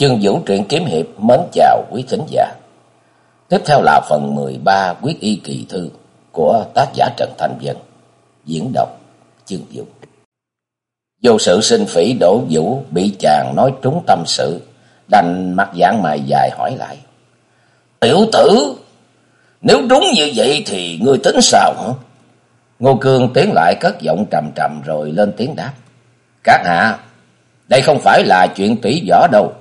Chương Vũ truyện kiếm hiệp mến chào quý thính giả. Tiếp theo là phần 13 quyết y kỳ thư của tác giả Trần Thành Vân, Diễn đọc Chương Vũ. Vô sự sinh phỉ đổ vũ bị chàng nói trúng tâm sự, đành mặt dạng mày dài hỏi lại. Tiểu tử, nếu đúng như vậy thì ngươi tính sao hả? Ngô Cương tiến lại cất giọng trầm trầm rồi lên tiếng đáp. Các hạ, đây không phải là chuyện tỷ võ đâu.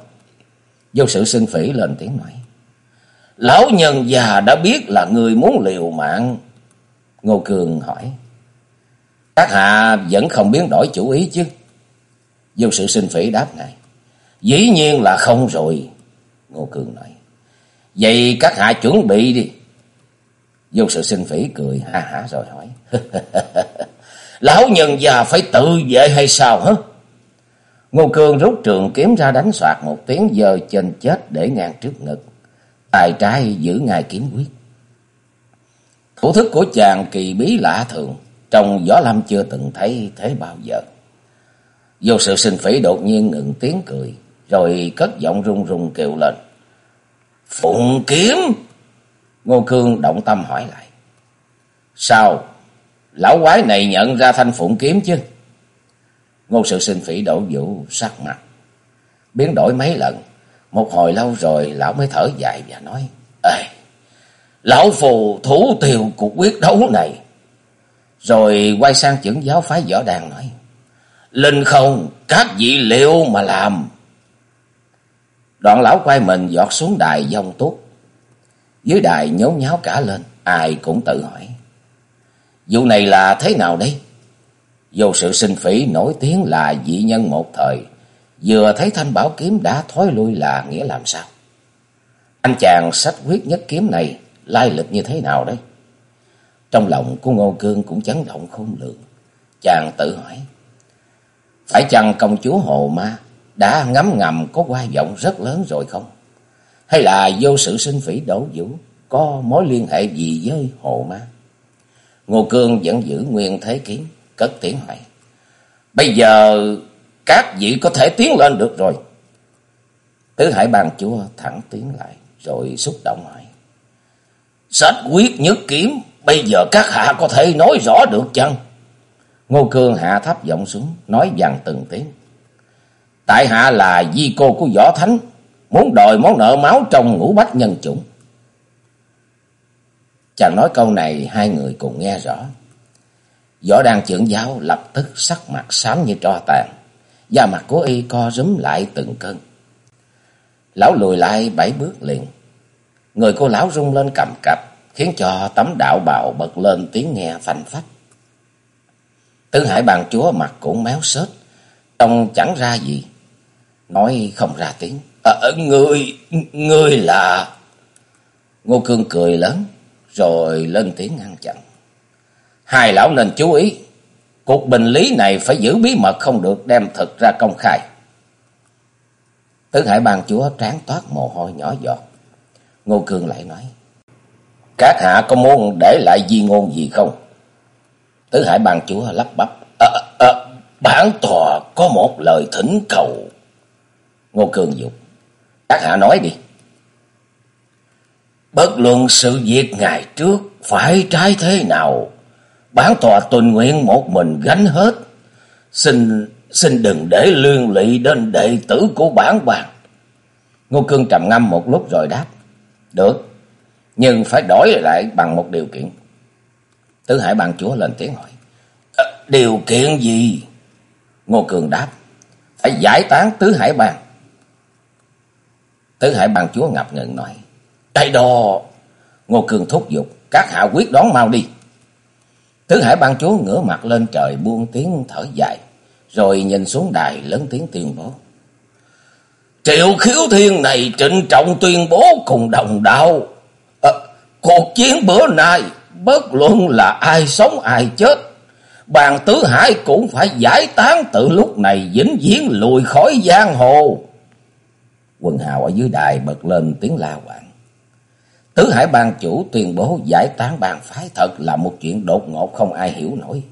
Vô sự sinh phỉ lên tiếng nói. Lão nhân già đã biết là người muốn liều mạng. Ngô Cường hỏi. Các hạ vẫn không biến đổi chủ ý chứ? Vô sự sinh phỉ đáp này Dĩ nhiên là không rồi. Ngô Cường nói. Vậy các hạ chuẩn bị đi. Vô sự sinh phỉ cười ha hả rồi hỏi. Lão nhân già phải tự vệ hay sao hả? Ngô Cương rút trường kiếm ra đánh soạt một tiếng giờ trên chết để ngang trước ngực. Tài trái giữ ngài kiếm quyết. Thủ thức của chàng kỳ bí lạ thường, trong gió lâm chưa từng thấy thế bao giờ. Vô sự sinh phỉ đột nhiên ngừng tiếng cười, rồi cất giọng run run kêu lên. Phụng kiếm! Ngô Cương động tâm hỏi lại. Sao? Lão quái này nhận ra thanh phụng kiếm chứ? Ngô sự sinh phỉ đổ vũ sắc mặt. Biến đổi mấy lần. Một hồi lâu rồi lão mới thở dài và nói. Ê, lão phù thủ tiêu cuộc quyết đấu này. Rồi quay sang trưởng giáo phái võ đàn nói. Linh không, các vị liệu mà làm. Đoạn lão quay mình giọt xuống đài dông túc Dưới đài nhốn nháo cả lên, ai cũng tự hỏi. Vụ này là thế nào đây? Vô sự sinh phỉ nổi tiếng là dị nhân một thời, vừa thấy thanh bảo kiếm đã thói lui là nghĩa làm sao? Anh chàng sách quyết nhất kiếm này lai lịch như thế nào đấy? Trong lòng của Ngô Cương cũng chấn động khôn lường. Chàng tự hỏi, phải chăng công chúa Hồ Ma đã ngấm ngầm có qua vọng rất lớn rồi không? Hay là vô sự sinh phỉ đổ vũ có mối liên hệ gì với Hồ Ma? Ngô Cương vẫn giữ nguyên thế kiếm, cất tiếng hỏi. Bây giờ các vị có thể tiến lên được rồi. Tứ Hải bàn chúa thẳng tiến lại, rồi xúc động hỏi. Sách quyết nhất kiếm, bây giờ các hạ có thể nói rõ được chăng? Ngô Cương hạ thấp giọng xuống, nói dằn từng tiếng. Tại hạ là di cô của võ thánh, muốn đòi món nợ máu trong ngũ bách nhân chủng. Chàng nói câu này hai người cùng nghe rõ. Võ đàn trưởng giáo lập tức sắc mặt xám như tro tàn, da mặt của y co rúm lại từng cơn. Lão lùi lại bảy bước liền. Người cô lão rung lên cầm cập, khiến cho tấm đạo bào bật lên tiếng nghe phanh phách. Tứ hải bàn chúa mặt cũng méo xết, trông chẳng ra gì. Nói không ra tiếng. À, người, người là... Ngô Cương cười lớn, rồi lên tiếng ngăn chặn. Hai lão nên chú ý, cuộc bình lý này phải giữ bí mật không được đem thực ra công khai. Tứ Hải Bang Chúa trán toát mồ hôi nhỏ giọt. Ngô Cương lại nói, Các hạ có muốn để lại di ngôn gì không? Tứ Hải Bang Chúa lắp bắp, à, à, Bản tòa có một lời thỉnh cầu. Ngô Cương dục, Các hạ nói đi. Bất luận sự việc ngày trước phải trái thế nào, Bản tòa tuần nguyện một mình gánh hết. Xin xin đừng để liên lụy đến đệ tử của bản bàn. Ngô Cương trầm ngâm một lúc rồi đáp. Được, nhưng phải đổi lại bằng một điều kiện. Tứ Hải bàn chúa lên tiếng hỏi. À, điều kiện gì? Ngô Cường đáp. Phải giải tán Tứ Hải bàn. Tứ Hải bàn chúa ngập ngừng nói. Đây đó... Ngô Cường thúc giục. Các hạ quyết đoán mau đi. Tứ Hải ban chúa ngửa mặt lên trời buông tiếng thở dài, rồi nhìn xuống đài lớn tiếng tuyên bố. Triệu khiếu thiên này trịnh trọng tuyên bố cùng đồng đạo. À, cuộc chiến bữa nay, bất luận là ai sống ai chết, bàn tứ hải cũng phải giải tán từ lúc này vĩnh viễn lùi khỏi giang hồ. Quần hào ở dưới đài bật lên tiếng la quảng. Tứ Hải ban chủ tuyên bố giải tán bang phái thật là một chuyện đột ngột không ai hiểu nổi.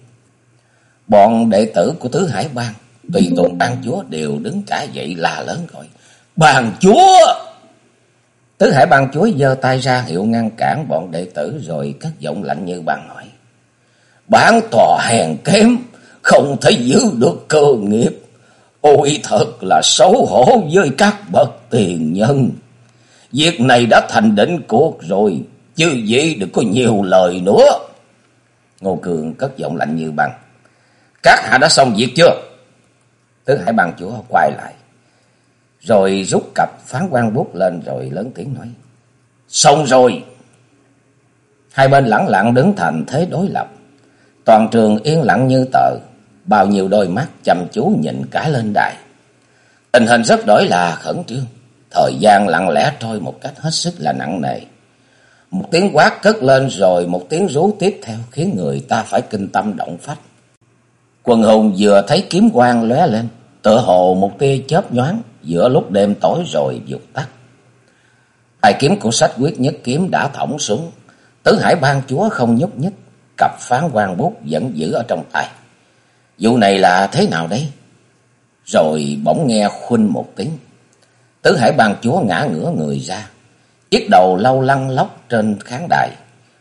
Bọn đệ tử của Tứ Hải ban, tùy tùng ban chúa đều đứng cả dậy la lớn rồi. Bàn chúa! Tứ hải ban chúa giơ tay ra hiệu ngăn cản bọn đệ tử rồi cất giọng lạnh như băng hỏi. Bản tòa hèn kém, không thể giữ được cơ nghiệp. Ôi thật là xấu hổ với các bậc tiền nhân. Việc này đã thành định cuộc rồi, chứ gì đừng có nhiều lời nữa. Ngô Cường cất giọng lạnh như băng. Các hạ đã xong việc chưa? Tứ hải bằng chúa quay lại. Rồi rút cặp phán quan bút lên rồi lớn tiếng nói. Xong rồi. Hai bên lặng lặng đứng thành thế đối lập. Toàn trường yên lặng như tờ. Bao nhiêu đôi mắt chăm chú nhìn cả lên đài. Tình hình rất đổi là khẩn trương. Thời gian lặng lẽ trôi một cách hết sức là nặng nề. Một tiếng quát cất lên rồi một tiếng rú tiếp theo khiến người ta phải kinh tâm động phách. Quần hùng vừa thấy kiếm quang lóe lên, tựa hồ một tia chớp nhoáng giữa lúc đêm tối rồi vụt tắt. Hai kiếm của sách quyết nhất kiếm đã thõng xuống, tứ hải ban chúa không nhúc nhích, cặp phán quan bút vẫn giữ ở trong tay. Vụ này là thế nào đấy? Rồi bỗng nghe khuynh một tiếng. Tứ hải bàn chúa ngã ngửa người ra. Chiếc đầu lâu lăn lóc trên khán đài.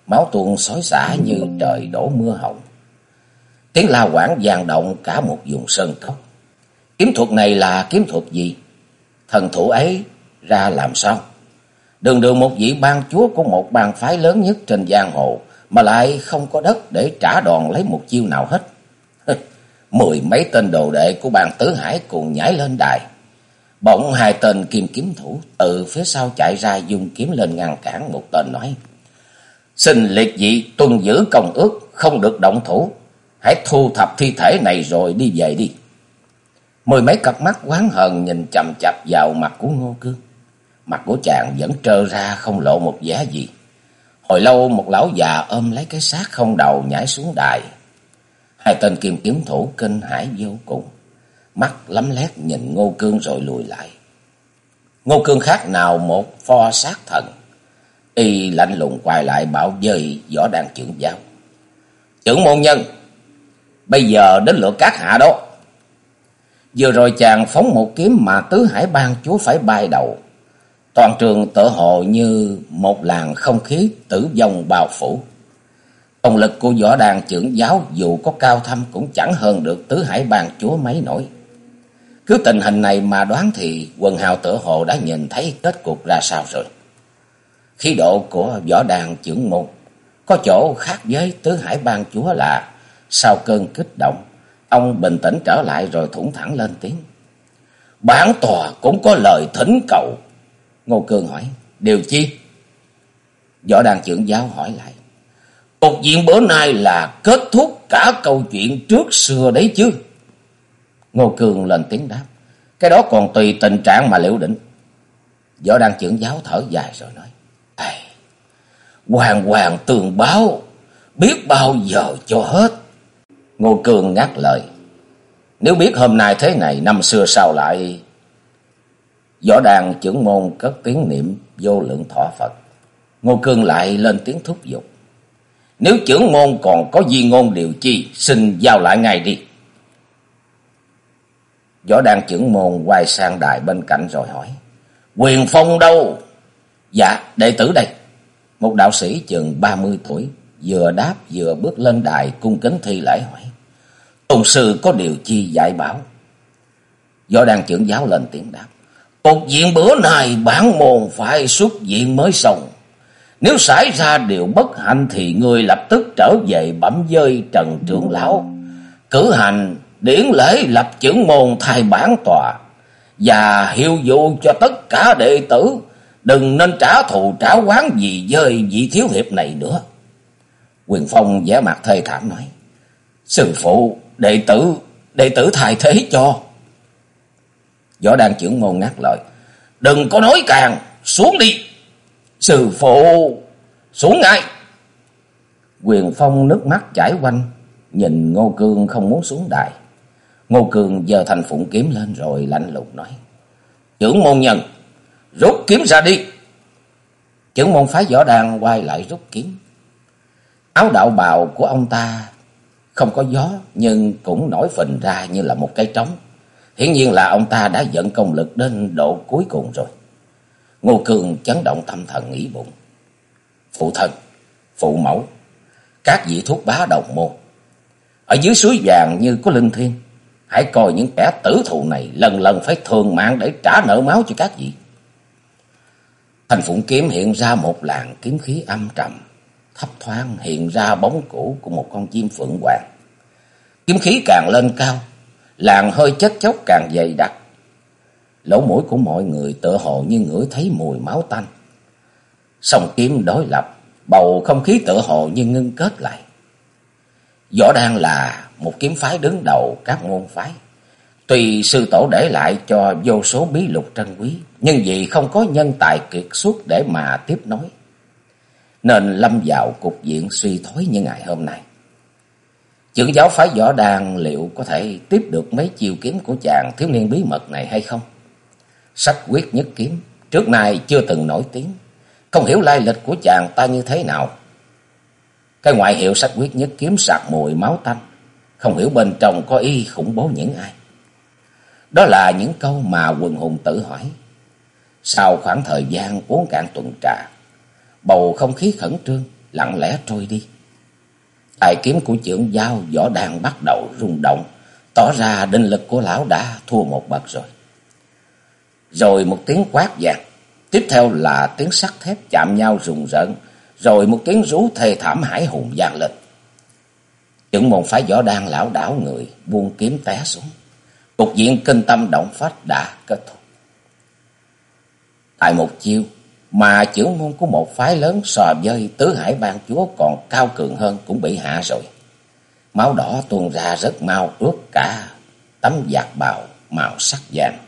Máu tuôn xối xả như trời đổ mưa hồng. Tiếng la quảng vang động cả một vùng sơn cốc. Kiếm thuật này là kiếm thuật gì? Thần thủ ấy ra làm sao? Đường đường một vị ban chúa của một bang phái lớn nhất trên giang hồ mà lại không có đất để trả đòn lấy một chiêu nào hết. Mười mấy tên đồ đệ của bang tứ hải cùng nhảy lên đài. Bỗng hai tên kim kiếm thủ từ phía sau chạy ra dùng kiếm lên ngăn cản một tên nói. Xin liệt dị tuân giữ công ước, không được động thủ. Hãy thu thập thi thể này rồi đi về đi. Mười mấy cặp mắt quán hờn nhìn chầm chập vào mặt của Ngô Cương. Mặt của chàng vẫn trơ ra không lộ một giá gì. Hồi lâu một lão già ôm lấy cái xác không đầu nhảy xuống đài. Hai tên kim kiếm thủ kinh hãi vô cùng. Mắt lắm lét nhìn Ngô Cương rồi lùi lại. Ngô Cương khác nào một pho sát thần. Y lạnh lùng quay lại bảo dơi võ đang trưởng giáo. Trưởng môn nhân, bây giờ đến lượt các hạ đó. Vừa rồi chàng phóng một kiếm mà tứ hải ban chúa phải bay đầu. Toàn trường tự hồ như một làn không khí tử vong bao phủ. Công lực của võ đàn trưởng giáo dù có cao thâm cũng chẳng hơn được tứ hải ban chúa mấy nổi. Cứ tình hình này mà đoán thì quần hào tử hồ đã nhìn thấy kết cục ra sao rồi. Khí độ của võ đàn trưởng môn có chỗ khác với tứ hải ban chúa là sau cơn kích động Ông bình tĩnh trở lại rồi thủng thẳng lên tiếng. Bản tòa cũng có lời thỉnh cầu. Ngô Cương hỏi, điều chi? Võ đàn trưởng giáo hỏi lại. cuộc diện bữa nay là kết thúc cả câu chuyện trước xưa đấy chứ. Ngô Cương lên tiếng đáp. Cái đó còn tùy tình trạng mà liệu định. Võ đang trưởng giáo thở dài rồi nói. Ây, hoàng hoàng tường báo, biết bao giờ cho hết. Ngô Cương ngắt lời. Nếu biết hôm nay thế này, năm xưa sao lại... Võ đàn trưởng môn cất tiếng niệm vô lượng thọ Phật. Ngô Cương lại lên tiếng thúc giục. Nếu trưởng môn còn có gì ngôn điều chi, xin giao lại ngay đi. Võ đang trưởng môn quay sang đài bên cạnh rồi hỏi. Quyền phong đâu? Dạ, đệ tử đây. Một đạo sĩ chừng ba mươi tuổi, vừa đáp vừa bước lên đài cung kính thi lễ hỏi. Tôn sư có điều chi dạy bảo? Võ đang trưởng giáo lên tiếng đáp. Cục diện bữa nay bản môn phải xuất diện mới xong. Nếu xảy ra điều bất hạnh thì người lập tức trở về bẩm dơi trần trưởng lão. Cử hành điển lễ lập chữ môn thay bản tòa. Và hiệu dụ cho tất cả đệ tử đừng nên trả thù trả quán gì với vị thiếu hiệp này nữa. Quyền Phong vẻ mặt thê thảm nói. Sư phụ, đệ tử, đệ tử thay thế cho. Võ đang trưởng môn ngắt lời. Đừng có nói càng, xuống đi. Sư phụ, xuống ngay. Quyền Phong nước mắt chảy quanh, nhìn Ngô Cương không muốn xuống đài. Ngô Cường giờ thành phụng kiếm lên rồi lạnh lùng nói. Trưởng môn nhân, rút kiếm ra đi. Trưởng môn phái võ đàn quay lại rút kiếm. Áo đạo bào của ông ta không có gió nhưng cũng nổi phình ra như là một cái trống. Hiển nhiên là ông ta đã dẫn công lực đến độ cuối cùng rồi. Ngô Cường chấn động tâm thần nghĩ bụng. Phụ thân, phụ mẫu, các vị thuốc bá đồng môn. Ở dưới suối vàng như có linh thiên. Hãy coi những kẻ tử thù này lần lần phải thường mạng để trả nợ máu cho các vị. Thành phụng kiếm hiện ra một làn kiếm khí âm trầm. Thấp thoáng hiện ra bóng cũ của một con chim phượng hoàng. Kiếm khí càng lên cao, làn hơi chất chốc càng dày đặc. Lỗ mũi của mọi người tựa hồ như ngửi thấy mùi máu tanh. Song kiếm đối lập, bầu không khí tựa hồ như ngưng kết lại. Võ Đan là một kiếm phái đứng đầu các môn phái. Tuy sư tổ để lại cho vô số bí lục trân quý, nhưng vì không có nhân tài kiệt xuất để mà tiếp nối. Nên lâm vào cục diện suy thoái như ngày hôm nay. Trưởng giáo phái võ đàn liệu có thể tiếp được mấy chiêu kiếm của chàng thiếu niên bí mật này hay không? Sách quyết nhất kiếm, trước nay chưa từng nổi tiếng, không hiểu lai lịch của chàng ta như thế nào. Cái ngoại hiệu sách quyết nhất kiếm sạc mùi máu tanh, không hiểu bên trong có y khủng bố những ai. Đó là những câu mà quần hùng tự hỏi. Sau khoảng thời gian uống cạn tuần trà, bầu không khí khẩn trương, lặng lẽ trôi đi. Tài kiếm của trưởng giao võ đàn bắt đầu rung động, tỏ ra định lực của lão đã thua một bậc rồi. Rồi một tiếng quát vàng, tiếp theo là tiếng sắt thép chạm nhau rùng rợn, rồi một tiếng rú thê thảm hải hùng vang lên. Những môn phái võ đan lão đảo người, buông kiếm té xuống. Cục diện kinh tâm động phách đã kết thúc. Tại một chiêu, mà trưởng môn của một phái lớn so với tứ hải ban chúa còn cao cường hơn cũng bị hạ rồi. Máu đỏ tuôn ra rất mau ướt cả tấm giặc bào màu sắc vàng.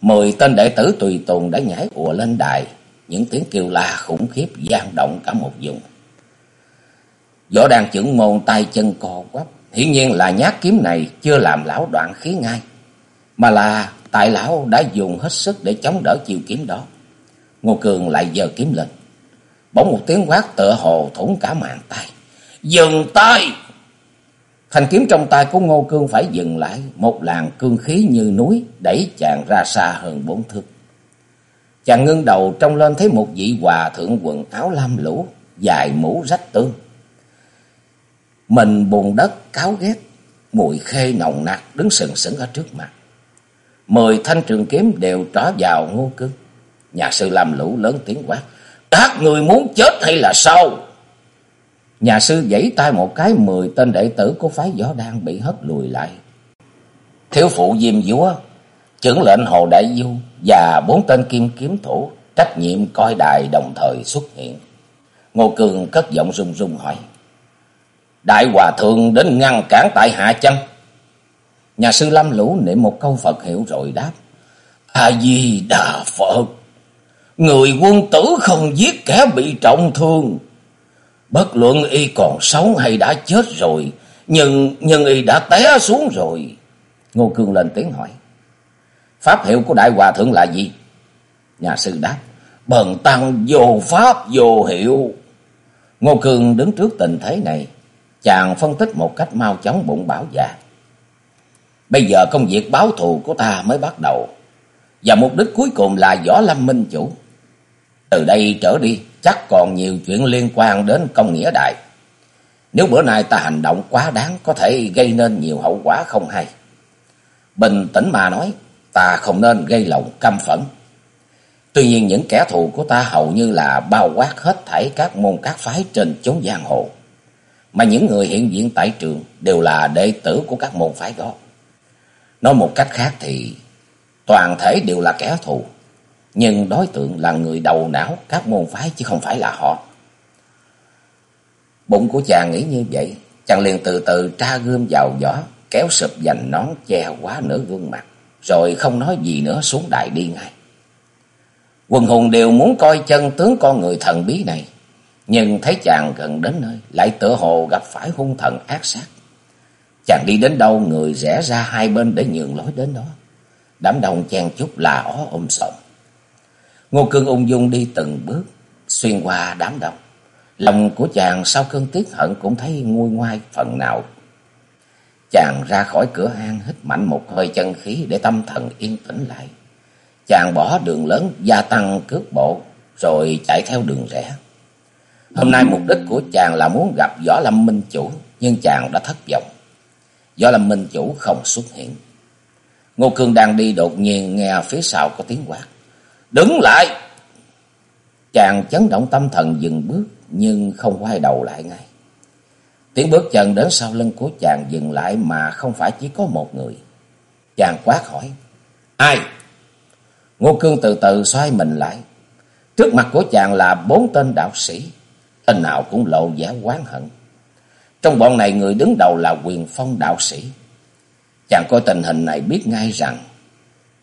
Mười tên đệ tử tùy tùng đã nhảy ùa lên đài, những tiếng kêu la khủng khiếp gian động cả một vùng. Võ đang trưởng môn tay chân co quắp, hiển nhiên là nhát kiếm này chưa làm lão đoạn khí ngay, mà là tại lão đã dùng hết sức để chống đỡ chiều kiếm đó. Ngô Cường lại giơ kiếm lên. Bỗng một tiếng quát tựa hồ thủng cả màn tay. Dừng tay! Thanh kiếm trong tay của Ngô Cương phải dừng lại. Một làn cương khí như núi đẩy chàng ra xa hơn bốn thước. Chàng ngưng đầu trông lên thấy một vị hòa thượng quần áo lam lũ, dài mũ rách tương. Mình bùn đất cáo ghét, mùi khê nồng nặc đứng sừng sững ở trước mặt. Mười thanh trường kiếm đều trỏ vào Ngô Cương. Nhà sư làm lũ lớn tiếng quát. Các người muốn chết hay là sao? Nhà sư giãy tay một cái mười tên đệ tử của phái gió đang bị hất lùi lại. Thiếu phụ diêm vúa, trưởng lệnh Hồ Đại Du và bốn tên kim kiếm thủ trách nhiệm coi đài đồng thời xuất hiện. Ngô Cường cất giọng run run hỏi. Đại Hòa Thượng đến ngăn cản tại hạ chân. Nhà sư Lâm Lũ niệm một câu Phật hiệu rồi đáp. A-di-đà Phật. Người quân tử không giết kẻ bị trọng thương. Bất luận y còn sống hay đã chết rồi. Nhưng, nhưng y đã té xuống rồi. Ngô Cương lên tiếng hỏi. Pháp hiệu của Đại Hòa Thượng là gì? Nhà sư đáp. Bần tăng vô pháp vô hiệu. Ngô Cương đứng trước tình thế này. Chàng phân tích một cách mau chóng bụng bảo dạ. Bây giờ công việc báo thù của ta mới bắt đầu. Và mục đích cuối cùng là Võ Lâm Minh Chủ. Từ đây trở đi, chắc còn nhiều chuyện liên quan đến công nghĩa đại. Nếu bữa nay ta hành động quá đáng, có thể gây nên nhiều hậu quả không hay. Bình tĩnh mà nói, ta không nên gây lòng căm phẫn. Tuy nhiên những kẻ thù của ta hầu như là bao quát hết thảy các môn các phái trên chốn giang hồ. Mà những người hiện diện tại trường đều là đệ tử của các môn phái đó. Nói một cách khác thì toàn thể đều là kẻ thù nhưng đối tượng là người đầu não các môn phái chứ không phải là họ. Bụng của chàng nghĩ như vậy, chàng liền từ từ tra gươm vào gió, kéo sụp dành nón che quá nửa gương mặt, rồi không nói gì nữa xuống đại đi ngay. Quần hùng đều muốn coi chân tướng con người thần bí này, nhưng thấy chàng gần đến nơi, lại tựa hồ gặp phải hung thần ác sát. Chàng đi đến đâu người rẽ ra hai bên để nhường lối đến đó. Đám đông chen chúc là ó um ôm sọng. Ngô Cương ung dung đi từng bước, xuyên qua đám đông. Lòng của chàng sau cơn tiếc hận cũng thấy nguôi ngoai phần nào. Chàng ra khỏi cửa hang hít mạnh một hơi chân khí để tâm thần yên tĩnh lại. Chàng bỏ đường lớn, gia tăng cước bộ, rồi chạy theo đường rẽ. Hôm nay mục đích của chàng là muốn gặp Võ Lâm Minh Chủ, nhưng chàng đã thất vọng. Võ Lâm Minh Chủ không xuất hiện. Ngô Cương đang đi đột nhiên nghe phía sau có tiếng quát. Đứng lại! Chàng chấn động tâm thần dừng bước, nhưng không quay đầu lại ngay. Tiếng bước chân đến sau lưng của chàng dừng lại mà không phải chỉ có một người. Chàng quát hỏi. Ai? Ngô Cương từ từ xoay mình lại. Trước mặt của chàng là bốn tên đạo sĩ. Tên nào cũng lộ vẻ oán hận. Trong bọn này người đứng đầu là quyền phong đạo sĩ. Chàng coi tình hình này biết ngay rằng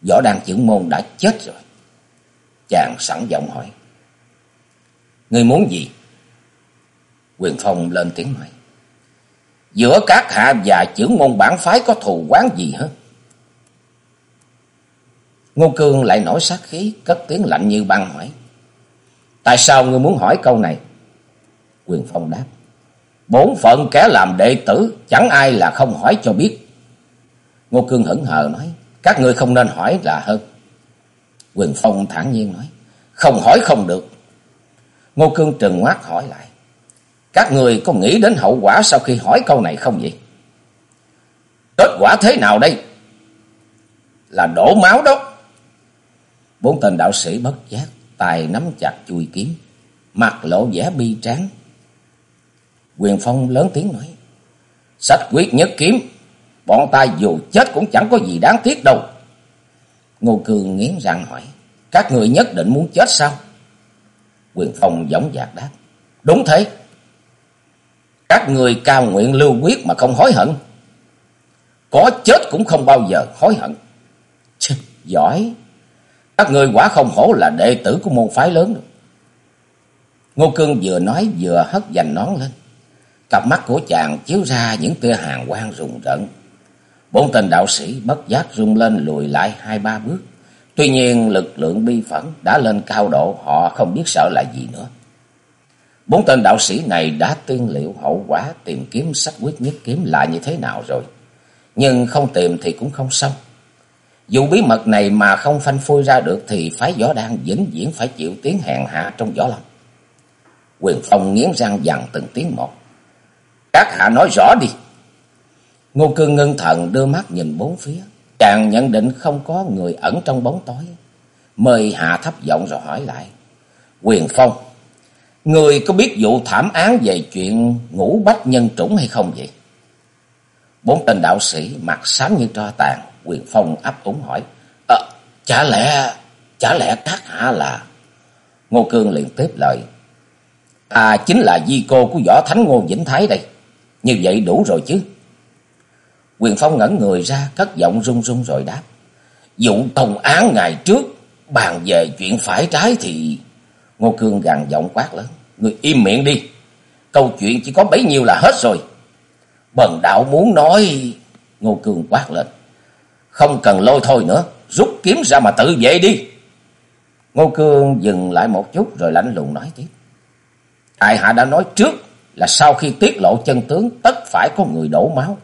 võ đăng Chữ môn đã chết rồi. Chàng sẵn giọng hỏi. Ngươi muốn gì? Quyền phong lên tiếng nói. Giữa các hạ và trưởng môn bản phái có thù quán gì hết? Ngô Cương lại nổi sát khí, cất tiếng lạnh như băng hỏi. Tại sao ngươi muốn hỏi câu này? Quyền Phong đáp. Bốn phận kẻ làm đệ tử, chẳng ai là không hỏi cho biết. Ngô Cương hững hờ nói. Các ngươi không nên hỏi là hơn. Quyền Phong thản nhiên nói. Không hỏi không được. Ngô Cương trừng ngoát hỏi lại. Các người có nghĩ đến hậu quả sau khi hỏi câu này không vậy? Kết quả thế nào đây? Là đổ máu đó. Bốn tên đạo sĩ bất giác, tài nắm chặt chui kiếm, mặt lộ vẻ bi tráng. Quyền Phong lớn tiếng nói, sách quyết nhất kiếm, bọn ta dù chết cũng chẳng có gì đáng tiếc đâu. Ngô Cường nghiến răng hỏi, các người nhất định muốn chết sao? Quyền Phong giống dạc đáp, đúng thế. Các người cao nguyện lưu quyết mà không hối hận. Có chết cũng không bao giờ hối hận. Chứ, giỏi. Các người quả không hổ là đệ tử của môn phái lớn được. Ngô Cương vừa nói vừa hất dành nón lên. Cặp mắt của chàng chiếu ra những tia hàng quang rùng rợn. Bốn tên đạo sĩ bất giác rung lên lùi lại hai ba bước. Tuy nhiên lực lượng bi phẫn đã lên cao độ họ không biết sợ là gì nữa. Bốn tên đạo sĩ này đã tiên liệu hậu quả tìm kiếm sách quyết nhất kiếm lại như thế nào rồi. Nhưng không tìm thì cũng không xong. Dù bí mật này mà không phanh phui ra được thì phái võ đang vĩnh viễn phải chịu tiếng hèn hạ trong võ lâm. Quyền Phong nghiến răng dằn từng tiếng một. Các hạ nói rõ đi. Ngô Cương ngưng thần đưa mắt nhìn bốn phía. Chàng nhận định không có người ẩn trong bóng tối. Mời hạ thấp giọng rồi hỏi lại. Quyền Phong, người có biết vụ thảm án về chuyện ngũ bách nhân trũng hay không vậy? Bốn tên đạo sĩ mặt sáng như tro tàn. Quyền Phong ấp úng hỏi. À, chả lẽ, chả lẽ các hạ là... Ngô Cương liền tiếp lời. À, chính là di cô của võ thánh Ngô Vĩnh Thái đây. Như vậy đủ rồi chứ. Quyền Phong ngẩn người ra, cất giọng run run rồi đáp. Vụ công án ngày trước, bàn về chuyện phải trái thì... Ngô Cương gằn giọng quát lớn. Người im miệng đi. Câu chuyện chỉ có bấy nhiêu là hết rồi. Bần đạo muốn nói... Ngô Cương quát lên. Không cần lôi thôi nữa, rút kiếm ra mà tự vệ đi. Ngô Cương dừng lại một chút rồi lạnh lùng nói tiếp. Tại hạ đã nói trước là sau khi tiết lộ chân tướng tất phải có người đổ máu.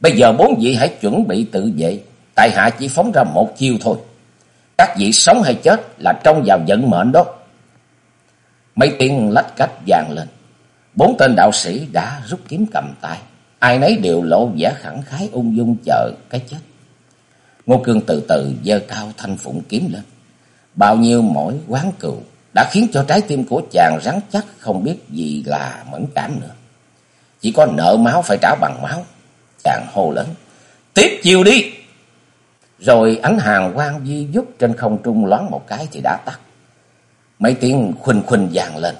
Bây giờ bốn vị hãy chuẩn bị tự vệ, tại hạ chỉ phóng ra một chiêu thôi. Các vị sống hay chết là trông vào vận mệnh đó. Mấy tiếng lách cách vàng lên. Bốn tên đạo sĩ đã rút kiếm cầm tay. Ai nấy đều lộ vẻ khẳng khái ung dung chờ cái chết. Ngô Cương từ từ dơ cao thanh phụng kiếm lên. Bao nhiêu mỗi quán cừu đã khiến cho trái tim của chàng rắn chắc không biết gì là mẫn cảm nữa. Chỉ có nợ máu phải trả bằng máu. Chàng hô lớn. Tiếp chiều đi! Rồi ánh hàng quang di dút trên không trung loáng một cái thì đã tắt. Mấy tiếng khuynh khuynh vàng lên.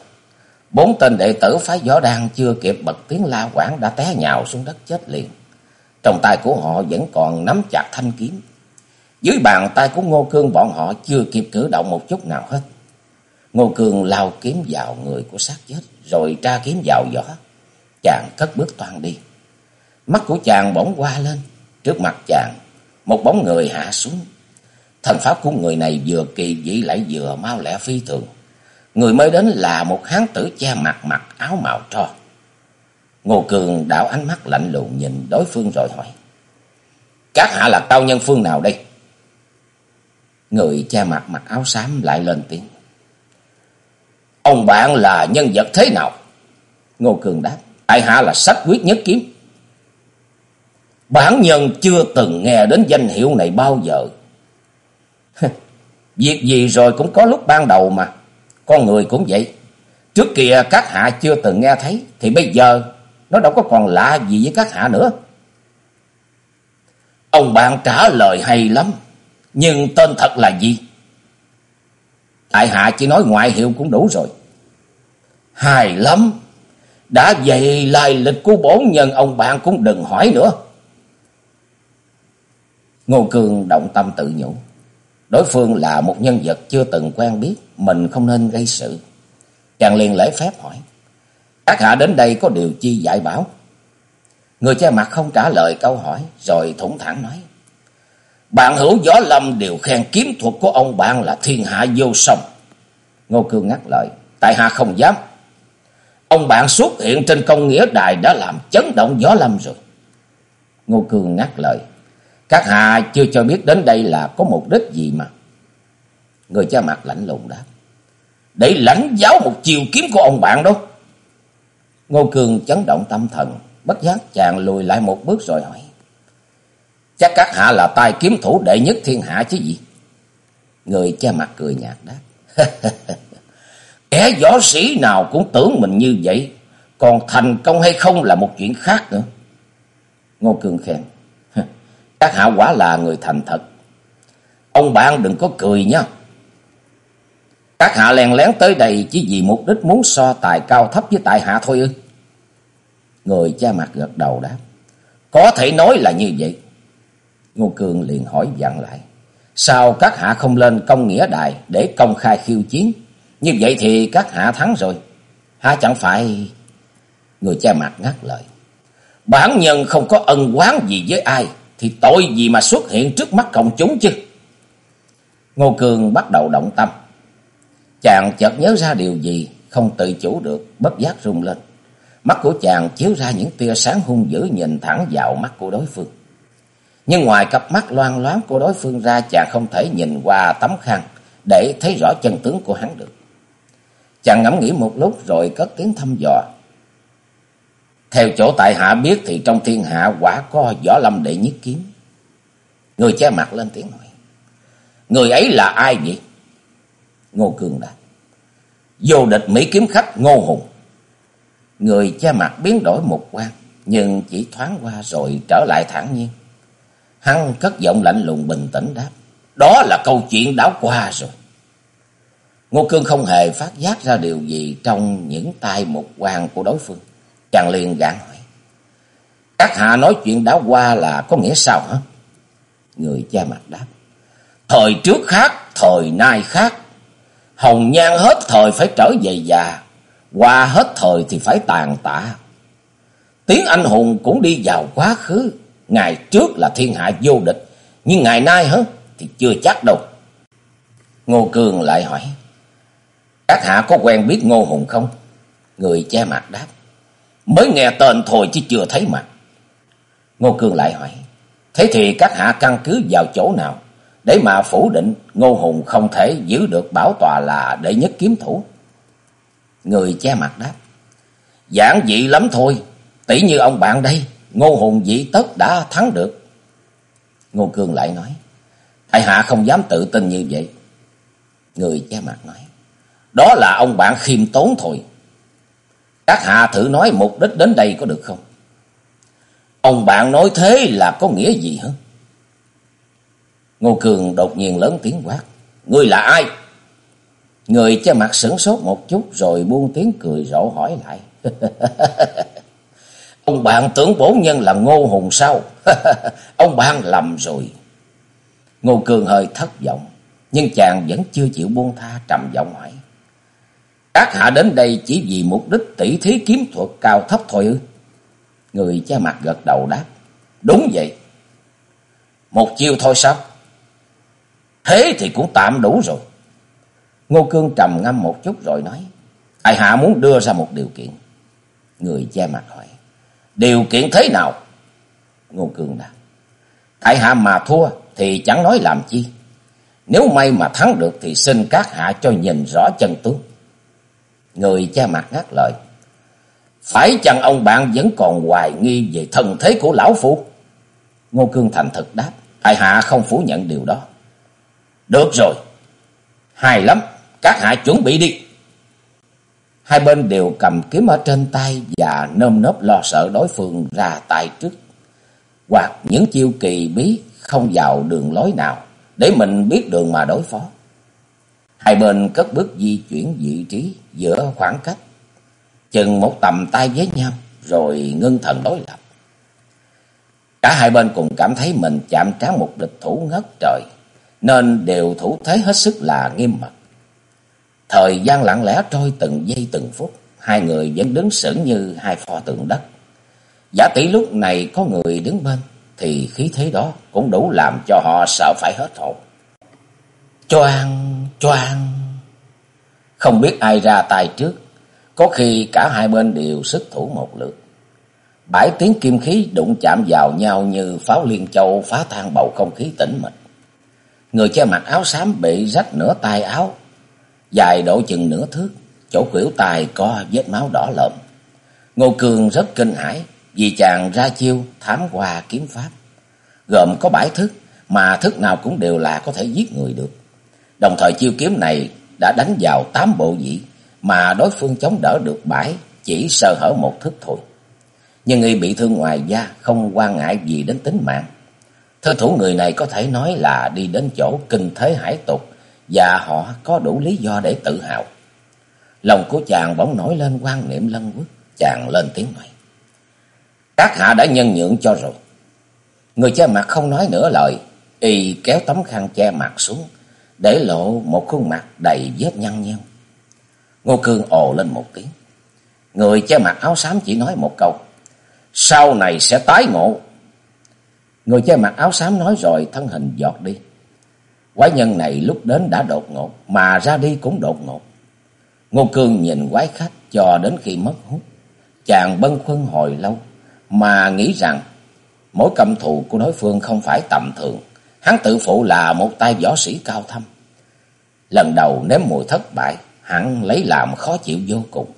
Bốn tên đệ tử phái gió đan chưa kịp bật tiếng la quảng đã té nhào xuống đất chết liền. Trong tay của họ vẫn còn nắm chặt thanh kiếm. Dưới bàn tay của Ngô Cương bọn họ chưa kịp cử động một chút nào hết. Ngô Cương lao kiếm vào người của xác chết, rồi tra kiếm vào vỏ Chàng cất bước toàn đi. Mắt của chàng bỗng qua lên, trước mặt chàng, một bóng người hạ xuống. Thần pháp của người này vừa kỳ dị lại vừa mau lẹ phi thường. Người mới đến là một hán tử che mặt mặc áo màu tro. Ngô Cường đảo ánh mắt lạnh lùng nhìn đối phương rồi hỏi. Các hạ là cao nhân phương nào đây? Người cha mặt mặc áo xám lại lên tiếng. Ông bạn là nhân vật thế nào? Ngô Cường đáp. Tại hạ là sách quyết nhất kiếm. Bản nhân chưa từng nghe đến danh hiệu này bao giờ. Việc gì rồi cũng có lúc ban đầu mà. Con người cũng vậy. Trước kia các hạ chưa từng nghe thấy. Thì bây giờ nó đâu có còn lạ gì với các hạ nữa. Ông bạn trả lời hay lắm. Nhưng tên thật là gì? Tại hạ chỉ nói ngoại hiệu cũng đủ rồi. Hài lắm. Đã vậy lai lịch của bốn nhân ông bạn cũng đừng hỏi nữa. Ngô Cương động tâm tự nhủ. Đối phương là một nhân vật chưa từng quen biết. Mình không nên gây sự. Chàng liền lễ phép hỏi. Các hạ đến đây có điều chi dạy bảo? Người che mặt không trả lời câu hỏi. Rồi thủng thẳng nói. Bạn hữu gió lâm đều khen kiếm thuật của ông bạn là thiên hạ vô song. Ngô Cương ngắt lời. Tại hạ không dám. Ông bạn xuất hiện trên công nghĩa đài đã làm chấn động gió lâm rồi. Ngô Cương ngắt lời. Các hạ chưa cho biết đến đây là có mục đích gì mà. Người cha mặt lạnh lùng đáp. Để lãnh giáo một chiều kiếm của ông bạn đó. Ngô Cường chấn động tâm thần. Bất giác chàng lùi lại một bước rồi hỏi. Chắc các hạ là tài kiếm thủ đệ nhất thiên hạ chứ gì? Người cha mặt cười nhạt đáp. Kẻ võ sĩ nào cũng tưởng mình như vậy. Còn thành công hay không là một chuyện khác nữa. Ngô Cường khen. Các hạ quả là người thành thật. Ông bạn đừng có cười nhá. Các hạ lèn lén tới đây chỉ vì mục đích muốn so tài cao thấp với tại hạ thôi ư. Người cha mặt gật đầu đáp. Có thể nói là như vậy. Ngô Cương liền hỏi dặn lại. Sao các hạ không lên công nghĩa đài để công khai khiêu chiến? Như vậy thì các hạ thắng rồi. Há chẳng phải... Người cha mặt ngắt lời. Bản nhân không có ân quán gì với ai. Thì tội gì mà xuất hiện trước mắt công chúng chứ? Ngô Cường bắt đầu động tâm. Chàng chợt nhớ ra điều gì, không tự chủ được, bất giác rung lên. Mắt của chàng chiếu ra những tia sáng hung dữ nhìn thẳng vào mắt của đối phương. Nhưng ngoài cặp mắt loan loáng của đối phương ra chàng không thể nhìn qua tấm khăn để thấy rõ chân tướng của hắn được. Chàng ngẫm nghĩ một lúc rồi cất tiếng thăm dò. Theo chỗ tại hạ biết thì trong thiên hạ quả có võ lâm đệ nhất kiếm. Người che mặt lên tiếng nói. Người ấy là ai vậy? Ngô Cường đáp. Vô địch Mỹ kiếm khách Ngô Hùng. Người che mặt biến đổi một quan, nhưng chỉ thoáng qua rồi trở lại thản nhiên. Hắn cất giọng lạnh lùng bình tĩnh đáp. Đó là câu chuyện đã qua rồi. Ngô Cương không hề phát giác ra điều gì trong những tay một quan của đối phương. Chàng liền gạn hỏi. Các hạ nói chuyện đã qua là có nghĩa sao hả? Người cha mặt đáp. Thời trước khác, thời nay khác. Hồng nhan hết thời phải trở về già. Qua hết thời thì phải tàn tạ. Tiếng anh hùng cũng đi vào quá khứ. Ngày trước là thiên hạ vô địch. Nhưng ngày nay hả? Thì chưa chắc đâu. Ngô Cường lại hỏi. Các hạ có quen biết Ngô Hùng không? Người che mặt đáp. Mới nghe tên thôi chứ chưa thấy mặt. Ngô Cương lại hỏi. Thế thì các hạ căn cứ vào chỗ nào? Để mà phủ định Ngô Hùng không thể giữ được bảo tòa là đệ nhất kiếm thủ. Người che mặt đáp. Giảng dị lắm thôi. Tỷ như ông bạn đây. Ngô Hùng dị tất đã thắng được. Ngô Cương lại nói. Tại hạ không dám tự tin như vậy. Người che mặt nói. Đó là ông bạn khiêm tốn thôi. Các hạ thử nói mục đích đến đây có được không? Ông bạn nói thế là có nghĩa gì hả? Ngô Cường đột nhiên lớn tiếng quát. Ngươi là ai? Người che mặt sửng sốt một chút rồi buông tiếng cười rộ hỏi lại. ông bạn tưởng bổ nhân là Ngô Hùng sao? ông bạn lầm rồi. Ngô Cường hơi thất vọng. Nhưng chàng vẫn chưa chịu buông tha, trầm giọng hỏi. Các hạ đến đây chỉ vì mục đích tỷ thí kiếm thuật cao thấp thôi ư? Người cha mặt gật đầu đáp. Đúng vậy. Một chiêu thôi sao? Thế thì cũng tạm đủ rồi. Ngô Cương trầm ngâm một chút rồi nói. Ai hạ muốn đưa ra một điều kiện. Người cha mặt hỏi. Điều kiện thế nào? Ngô Cương đáp. Tại hạ mà thua thì chẳng nói làm chi. Nếu may mà thắng được thì xin các hạ cho nhìn rõ chân tướng. Người cha mặt ngắt lời. Phải chăng ông bạn vẫn còn hoài nghi về thân thế của lão phu? Ngô Cương thành thực đáp. Tại hạ không phủ nhận điều đó. Được rồi. Hay lắm. Các hạ chuẩn bị đi. Hai bên đều cầm kiếm ở trên tay và nơm nớp lo sợ đối phương ra tay trước. Hoặc những chiêu kỳ bí không vào đường lối nào để mình biết đường mà đối phó. Hai bên cất bước di chuyển vị trí giữa khoảng cách, chừng một tầm tay với nhau, rồi ngưng thần đối lập. Cả hai bên cùng cảm thấy mình chạm trán một địch thủ ngất trời, nên đều thủ thế hết sức là nghiêm mật. Thời gian lặng lẽ trôi từng giây từng phút, hai người vẫn đứng sững như hai pho tượng đất. Giả tỷ lúc này có người đứng bên, thì khí thế đó cũng đủ làm cho họ sợ phải hết hồn. Choang, choang. Không biết ai ra tay trước, có khi cả hai bên đều sức thủ một lượt. Bãi tiếng kim khí đụng chạm vào nhau như pháo liên châu phá tan bầu không khí tĩnh mịch. Người che mặt áo xám bị rách nửa tay áo, dài độ chừng nửa thước, chỗ khuỷu tay có vết máu đỏ lợm. Ngô Cường rất kinh hãi vì chàng ra chiêu thám qua kiếm pháp. Gồm có bảy thức mà thức nào cũng đều là có thể giết người được. Đồng thời chiêu kiếm này đã đánh vào tám bộ vị mà đối phương chống đỡ được bãi chỉ sơ hở một thức thôi. Nhưng y bị thương ngoài da không quan ngại gì đến tính mạng. Thư thủ người này có thể nói là đi đến chỗ kinh thế hải tục và họ có đủ lý do để tự hào. Lòng của chàng bỗng nổi lên quan niệm lân quốc, chàng lên tiếng nói. Các hạ đã nhân nhượng cho rồi. Người che mặt không nói nửa lời, y kéo tấm khăn che mặt xuống, để lộ một khuôn mặt đầy vết nhăn nheo. Ngô Cương ồ lên một tiếng. Người che mặt áo xám chỉ nói một câu, sau này sẽ tái ngộ. Người che mặt áo xám nói rồi thân hình giọt đi. Quái nhân này lúc đến đã đột ngột, mà ra đi cũng đột ngột. Ngô Cương nhìn quái khách cho đến khi mất hút. Chàng bân khuân hồi lâu, mà nghĩ rằng mối căm thù của đối phương không phải tầm thường. Hắn tự phụ là một tay võ sĩ cao thâm. Lần đầu nếm mùi thất bại, hắn lấy làm khó chịu vô cùng.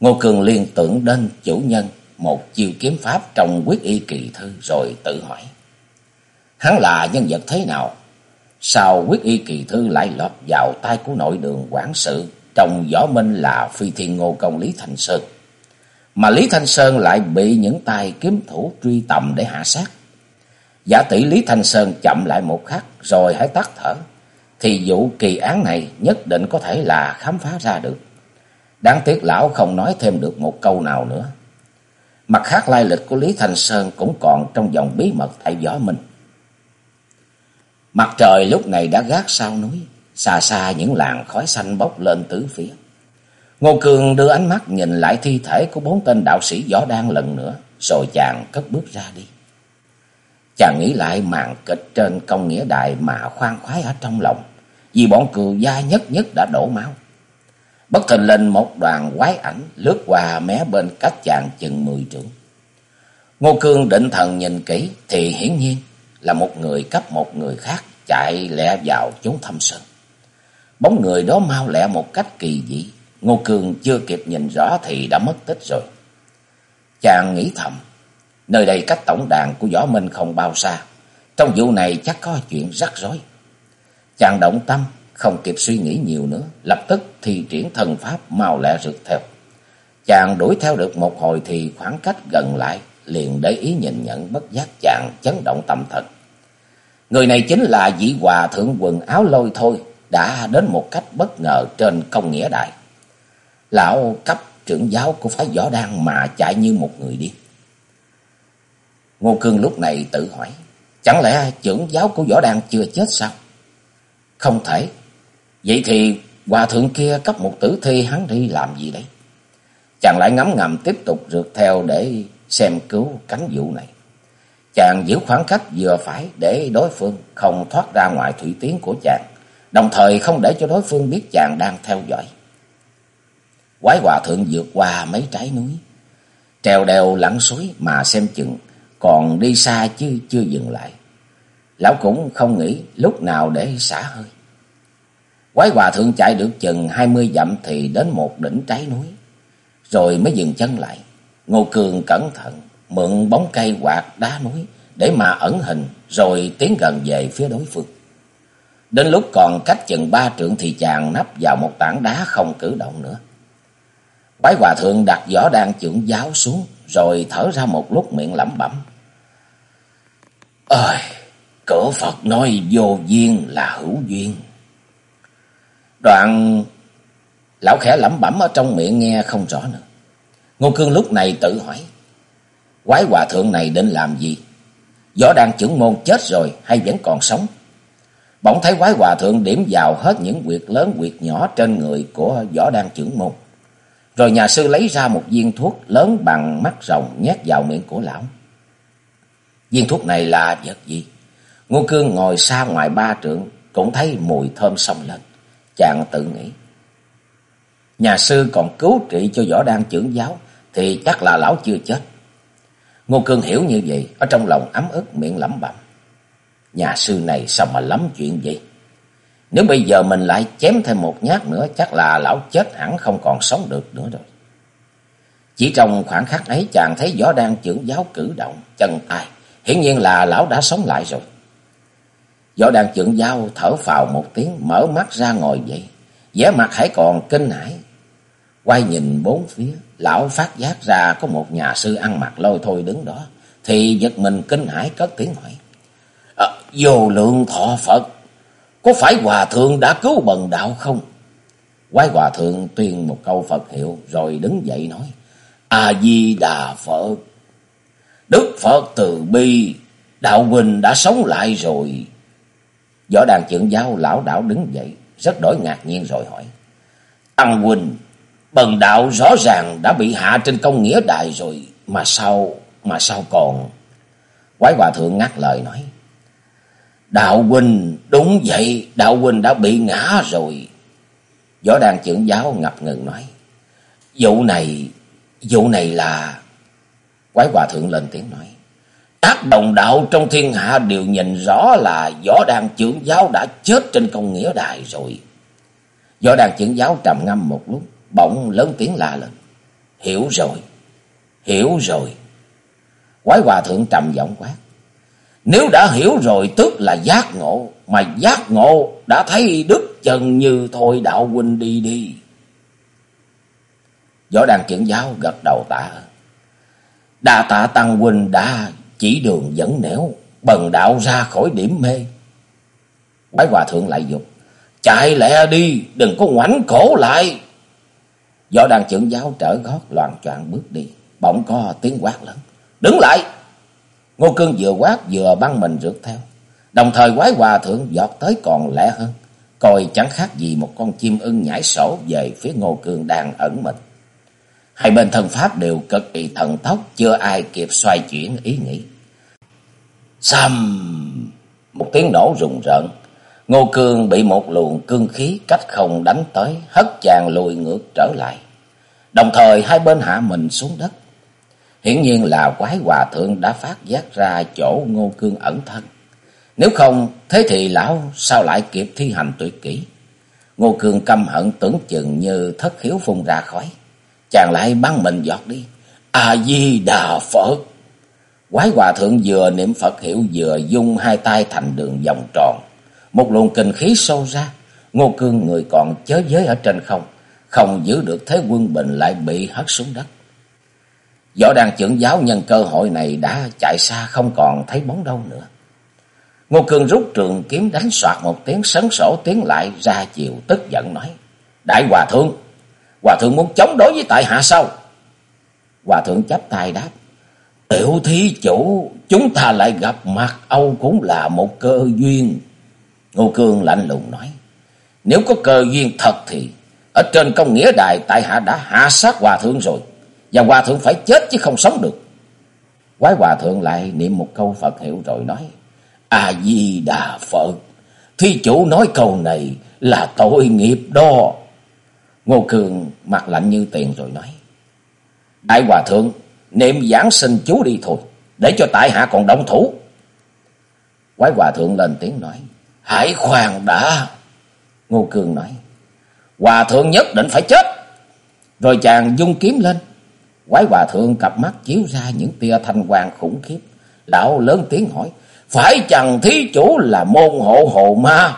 Ngô Cường liên tưởng đến chủ nhân một chiêu kiếm pháp trong quyết y kỳ thư rồi tự hỏi. Hắn là nhân vật thế nào? Sao quyết y kỳ thư lại lọt vào tay của nội đường quản sự trong võ minh là phi thiên ngô công Lý thanh Sơn? Mà Lý Thanh Sơn lại bị những tay kiếm thủ truy tầm để hạ sát. Giả tỷ Lý Thanh Sơn chậm lại một khắc rồi hãy tắt thở. Thì vụ kỳ án này nhất định có thể là khám phá ra được. Đáng tiếc lão không nói thêm được một câu nào nữa. Mặt khác lai lịch của Lý Thanh Sơn cũng còn trong vòng bí mật tại gió mình Mặt trời lúc này đã gác sau núi, xa xa những làn khói xanh bốc lên tứ phía. Ngô Cường đưa ánh mắt nhìn lại thi thể của bốn tên đạo sĩ võ đang lần nữa, rồi chàng cất bước ra đi. Chàng nghĩ lại màn kịch trên công nghĩa đại mà khoan khoái ở trong lòng, vì bọn cừu gia nhất nhất đã đổ máu. Bất thình lên một đoàn quái ảnh lướt qua mé bên cách chàng chừng mười trượng. Ngô Cương định thần nhìn kỹ thì hiển nhiên là một người cấp một người khác chạy lẹ vào chốn thâm sơn. Bóng người đó mau lẹ một cách kỳ dị, Ngô cương chưa kịp nhìn rõ thì đã mất tích rồi. Chàng nghĩ thầm, nơi đây cách tổng đàn của Võ Minh không bao xa. Trong vụ này chắc có chuyện rắc rối. Chàng động tâm, không kịp suy nghĩ nhiều nữa, lập tức thi triển thần pháp mau lẹ rượt theo. Chàng đuổi theo được một hồi thì khoảng cách gần lại, liền để ý nhìn nhận bất giác chàng chấn động tâm thần. Người này chính là vị hòa thượng quần áo lôi thôi, đã đến một cách bất ngờ trên công nghĩa đại. Lão cấp trưởng giáo của phái võ đan mà chạy như một người điên. Ngô Cương lúc này tự hỏi, chẳng lẽ trưởng giáo của võ đan chưa chết sao? Không thể. Vậy thì hòa thượng kia cấp một tử thi hắn đi làm gì đấy? Chàng lại ngấm ngầm tiếp tục rượt theo để xem cứu cánh vụ này. Chàng giữ khoảng cách vừa phải để đối phương không thoát ra ngoài thủy tiến của chàng, đồng thời không để cho đối phương biết chàng đang theo dõi. Quái hòa thượng vượt qua mấy trái núi. Trèo đèo lặn suối mà xem chừng còn đi xa chứ chưa dừng lại. Lão cũng không nghĩ lúc nào để xả hơi. Quái hòa thượng chạy được chừng hai mươi dặm thì đến một đỉnh trái núi. Rồi mới dừng chân lại. Ngô Cường cẩn thận mượn bóng cây quạt đá núi để mà ẩn hình rồi tiến gần về phía đối phương. Đến lúc còn cách chừng ba trượng thì chàng nắp vào một tảng đá không cử động nữa. Quái hòa thượng đặt võ đan trưởng giáo xuống rồi thở ra một lúc miệng lẩm bẩm. Ơi, cửa Phật nói vô duyên là hữu duyên. Đoạn lão khẽ lẩm bẩm ở trong miệng nghe không rõ nữa. Ngô Cương lúc này tự hỏi. Quái hòa thượng này định làm gì? Võ đang trưởng môn chết rồi hay vẫn còn sống? Bỗng thấy quái hòa thượng điểm vào hết những quyệt lớn quyệt nhỏ trên người của võ đang trưởng môn. Rồi nhà sư lấy ra một viên thuốc lớn bằng mắt rồng nhét vào miệng của lão. Viên thuốc này là vật gì? Ngô Cương ngồi xa ngoài ba trượng cũng thấy mùi thơm xông lên. Chàng tự nghĩ. Nhà sư còn cứu trị cho võ đan trưởng giáo thì chắc là lão chưa chết. Ngô Cương hiểu như vậy, ở trong lòng ấm ức miệng lẩm bẩm. Nhà sư này sao mà lắm chuyện vậy? Nếu bây giờ mình lại chém thêm một nhát nữa, chắc là lão chết hẳn không còn sống được nữa rồi. Chỉ trong khoảng khắc ấy chàng thấy võ đang trưởng giáo cử động, chân tay. Hiển nhiên là lão đã sống lại rồi. Võ đan trưởng giáo thở phào một tiếng, mở mắt ra ngồi dậy. vẻ mặt hãy còn kinh hãi. Quay nhìn bốn phía, lão phát giác ra có một nhà sư ăn mặc lôi thôi đứng đó. Thì giật mình kinh hãi cất tiếng hỏi. À, vô lượng thọ Phật, có phải hòa thượng đã cứu bần đạo không? Quái hòa thượng tuyên một câu Phật hiệu rồi đứng dậy nói. A-di-đà Phật. Đức Phật từ bi, đạo huynh đã sống lại rồi. Võ đàn trưởng giáo lão đảo đứng dậy, rất đổi ngạc nhiên rồi hỏi. Tăng huynh, bần đạo rõ ràng đã bị hạ trên công nghĩa đài rồi, mà sao, mà sao còn... Quái hòa thượng ngắt lời nói. Đạo huynh, đúng vậy, đạo huynh đã bị ngã rồi. Võ đàn trưởng giáo ngập ngừng nói. Vụ này, vụ này là... Quái hòa thượng lên tiếng nói. Các đồng đạo trong thiên hạ đều nhìn rõ là võ đàn trưởng giáo đã chết trên công nghĩa đài rồi. Võ đàn trưởng giáo trầm ngâm một lúc, bỗng lớn tiếng la lên. Hiểu rồi, hiểu rồi. Quái hòa thượng trầm giọng quát. Nếu đã hiểu rồi tức là giác ngộ, mà giác ngộ đã thấy đức chân như thôi đạo huynh đi đi. Võ đàn kiện giáo gật đầu tạ. Đa tạ tăng huynh đã chỉ đường dẫn nẻo, bần đạo ra khỏi điểm mê. bái hòa thượng lại dục. Chạy lẹ đi, đừng có ngoảnh cổ lại. Võ đàn trưởng giáo trở gót loạn choạng bước đi. Bỗng có tiếng quát lớn. Đứng lại! Ngô Cương vừa quát vừa băng mình rượt theo. Đồng thời quái hòa thượng giọt tới còn lẹ hơn. Coi chẳng khác gì một con chim ưng nhảy sổ về phía Ngô Cương đang ẩn mình. Hai bên thần pháp đều cực kỳ thần tốc, chưa ai kịp xoay chuyển ý nghĩ. Xăm! Một tiếng nổ rùng rợn. Ngô Cương bị một luồng cương khí cách không đánh tới, hất chàng lùi ngược trở lại. Đồng thời hai bên hạ mình xuống đất. Hiển nhiên là quái hòa thượng đã phát giác ra chỗ Ngô Cương ẩn thân. Nếu không, thế thì lão sao lại kịp thi hành tuyệt kỹ? Ngô Cương căm hận tưởng chừng như thất khiếu phun ra khói. Chàng lại băng mình giọt đi. A-di-đà Phật. Quái hòa thượng vừa niệm Phật hiệu vừa dung hai tay thành đường vòng tròn. Một luồng kinh khí sâu ra. Ngô Cương người còn chớ giới ở trên không. Không giữ được thế quân bình lại bị hất xuống đất. Võ đàn trưởng giáo nhân cơ hội này đã chạy xa không còn thấy bóng đâu nữa. Ngô Cương rút trường kiếm đánh soạt một tiếng sấn sổ tiến lại ra chiều tức giận nói. Đại Hòa Thượng, Hòa Thượng muốn chống đối với tại hạ sao? Hòa Thượng chấp tay đáp. Tiểu thí chủ, chúng ta lại gặp mặt Âu cũng là một cơ duyên. Ngô Cương lạnh lùng nói. Nếu có cơ duyên thật thì ở trên công nghĩa đài tại hạ đã hạ sát Hòa Thượng rồi. Và Hòa Thượng phải chết chứ không sống được. Quái Hòa Thượng lại niệm một câu Phật hiệu rồi nói. A-di-đà Phật. Thi chủ nói câu này là tội nghiệp đó. Ngô Cường mặt lạnh như tiền rồi nói. Đại Hòa Thượng, niệm giảng sinh chú đi thôi, để cho tại hạ còn động thủ. Quái hòa thượng lên tiếng nói, hãy khoan đã. Ngô cường nói, hòa thượng nhất định phải chết. Rồi chàng dung kiếm lên. Quái hòa thượng cặp mắt chiếu ra những tia thanh quang khủng khiếp. Lão lớn tiếng hỏi, phải chăng thí chủ là môn hộ hồ ma?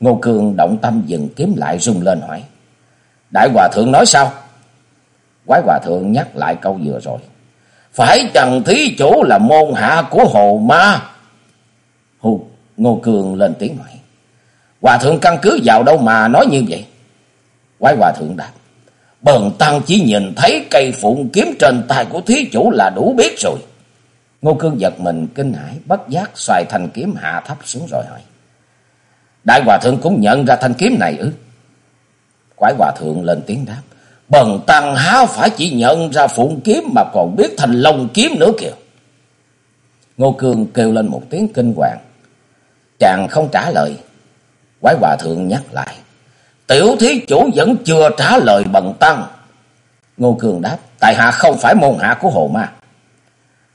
Ngô Cường động tâm dừng kiếm lại rung lên hỏi. Đại Hòa Thượng nói sao? Quái Hòa Thượng nhắc lại câu vừa rồi. Phải chăng thí chủ là môn hạ của hồ ma? Hù, Ngô Cường lên tiếng hỏi. Hòa Thượng căn cứ vào đâu mà nói như vậy? Quái Hòa Thượng đáp. Bần tăng chỉ nhìn thấy cây phụng kiếm trên tay của thí chủ là đủ biết rồi. Ngô Cương giật mình, kinh hãi, bất giác xoài thanh kiếm hạ thấp xuống rồi hỏi. Đại Hòa Thượng cũng nhận ra thanh kiếm này ư? Quái Hòa Thượng lên tiếng đáp. Bần tăng há phải chỉ nhận ra phụng kiếm mà còn biết thành lông kiếm nữa kìa. Ngô Cương kêu lên một tiếng kinh hoàng. Chàng không trả lời. Quái Hòa Thượng nhắc lại. Tiểu thí chủ vẫn chưa trả lời bần tăng. Ngô cường đáp. Tại hạ không phải môn hạ của hồ ma.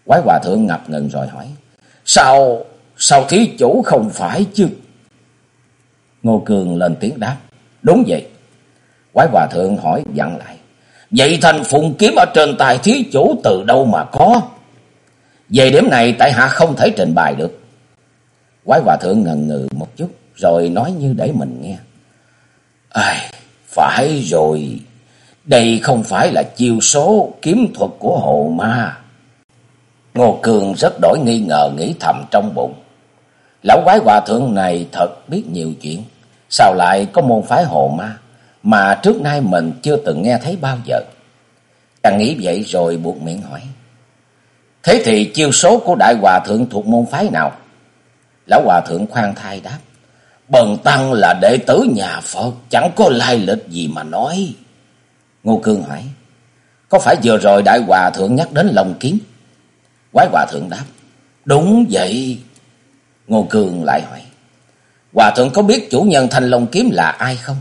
Quái Hòa Thượng ngập ngừng rồi hỏi. Sao, sao thí chủ không phải chứ? Ngô Cường lên tiếng đáp. Đúng vậy. Quái Hòa Thượng hỏi dặn lại. Vậy thành phụng kiếm ở trên tài thí chủ từ đâu mà có? Về điểm này tại hạ không thể trình bày được. Quái Hòa Thượng ngần ngừ một chút rồi nói như để mình nghe. Ai, phải rồi. Đây không phải là chiêu số kiếm thuật của hồ ma. Ngô Cường rất đổi nghi ngờ nghĩ thầm trong bụng. Lão quái hòa thượng này thật biết nhiều chuyện. Sao lại có môn phái hồ ma mà trước nay mình chưa từng nghe thấy bao giờ. Chàng nghĩ vậy rồi buộc miệng hỏi. Thế thì chiêu số của đại hòa thượng thuộc môn phái nào? Lão hòa thượng khoan thai đáp. Bần tăng là đệ tử nhà Phật, chẳng có lai lịch gì mà nói. Ngô Cương hỏi. Có phải vừa rồi đại hòa thượng nhắc đến lòng kiếm? Quái hòa thượng đáp. Đúng vậy. Ngô Cương lại hỏi. Hòa thượng có biết chủ nhân thanh long kiếm là ai không?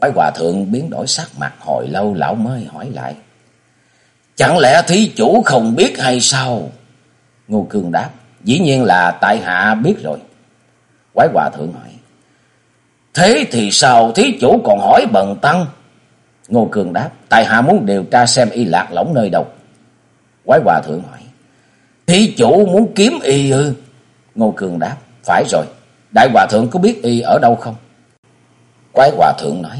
Quái hòa thượng biến đổi sắc mặt hồi lâu lão mới hỏi lại. Chẳng lẽ thí chủ không biết hay sao? Ngô Cương đáp. Dĩ nhiên là tại hạ biết rồi. Quái hòa thượng hỏi. Thế thì sao thí chủ còn hỏi bần tăng? Ngô Cường đáp. Tại hạ muốn điều tra xem y lạc lỏng nơi đâu. Quái hòa thượng hỏi. Thí chủ muốn kiếm y ư? Ngô Cường đáp. Phải rồi. Đại hòa thượng có biết y ở đâu không? Quái hòa thượng nói.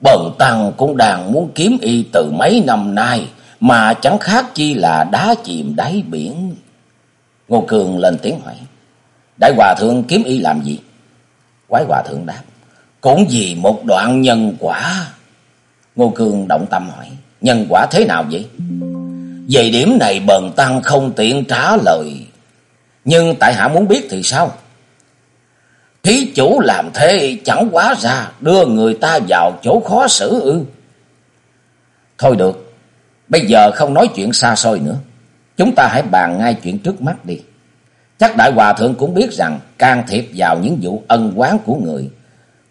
Bần tăng cũng đang muốn kiếm y từ mấy năm nay. Mà chẳng khác chi là đá chìm đáy biển. Ngô Cường lên tiếng hỏi. Đại hòa thượng kiếm y làm gì? Quái hòa thượng đáp. Cũng vì một đoạn nhân quả. Ngô cương động tâm hỏi. Nhân quả thế nào vậy? Về điểm này bần tăng không tiện trả lời. Nhưng tại hạ muốn biết thì sao? Thí chủ làm thế chẳng quá ra đưa người ta vào chỗ khó xử ư. Thôi được, bây giờ không nói chuyện xa xôi nữa. Chúng ta hãy bàn ngay chuyện trước mắt đi. Chắc Đại Hòa Thượng cũng biết rằng can thiệp vào những vụ ân quán của người.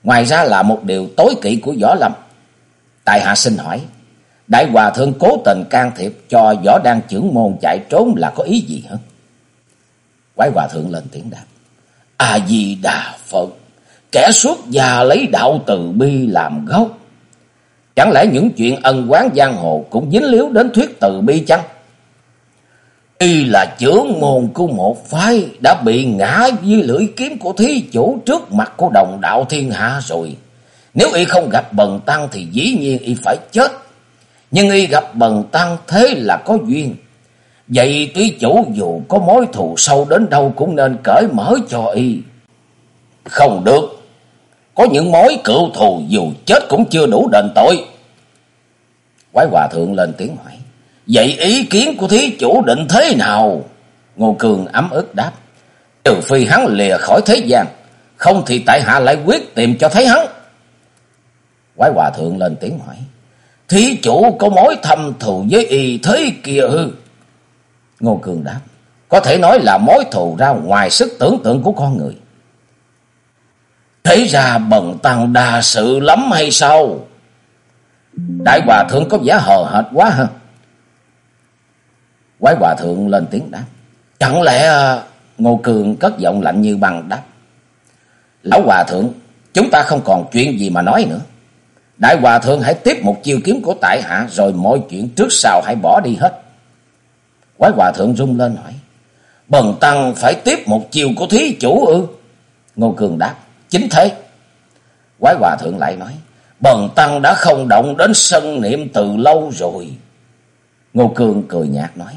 Ngoài ra là một điều tối kỵ của Võ Lâm. Tại hạ xin hỏi, Đại Hòa Thượng cố tình can thiệp cho Võ Đan trưởng môn chạy trốn là có ý gì hả? Quái Hòa Thượng lên tiếng đáp. A-di-đà Phật, kẻ xuất gia lấy đạo từ bi làm gốc. Chẳng lẽ những chuyện ân quán giang hồ cũng dính líu đến thuyết từ bi chăng? Y là trưởng môn của một phái đã bị ngã dưới lưỡi kiếm của thí chủ trước mặt của đồng đạo thiên hạ rồi. Nếu y không gặp bần tăng thì dĩ nhiên y phải chết. Nhưng y gặp bần tăng thế là có duyên. Vậy thí chủ dù có mối thù sâu đến đâu cũng nên cởi mở cho y. Không được. Có những mối cựu thù dù chết cũng chưa đủ đền tội. Quái hòa thượng lên tiếng hỏi. Vậy ý kiến của thí chủ định thế nào? Ngô Cường ấm ức đáp. Trừ phi hắn lìa khỏi thế gian. Không thì tại hạ lại quyết tìm cho thấy hắn. Quái hòa thượng lên tiếng hỏi. Thí chủ có mối thâm thù với y thế kia hư Ngô Cường đáp. Có thể nói là mối thù ra ngoài sức tưởng tượng của con người. Thế ra bần tăng đa sự lắm hay sao? Đại hòa thượng có vẻ hờ hệt quá ha. Quái hòa thượng lên tiếng đáp. Chẳng lẽ à, Ngô Cường cất giọng lạnh như băng đáp. Lão hòa thượng, chúng ta không còn chuyện gì mà nói nữa. Đại hòa thượng hãy tiếp một chiêu kiếm của tại hạ rồi mọi chuyện trước sau hãy bỏ đi hết. Quái hòa thượng rung lên hỏi. Bần tăng phải tiếp một chiêu của thí chủ ư? Ngô Cường đáp. Chính thế. Quái hòa thượng lại nói. Bần tăng đã không động đến sân niệm từ lâu rồi. Ngô Cường cười nhạt nói.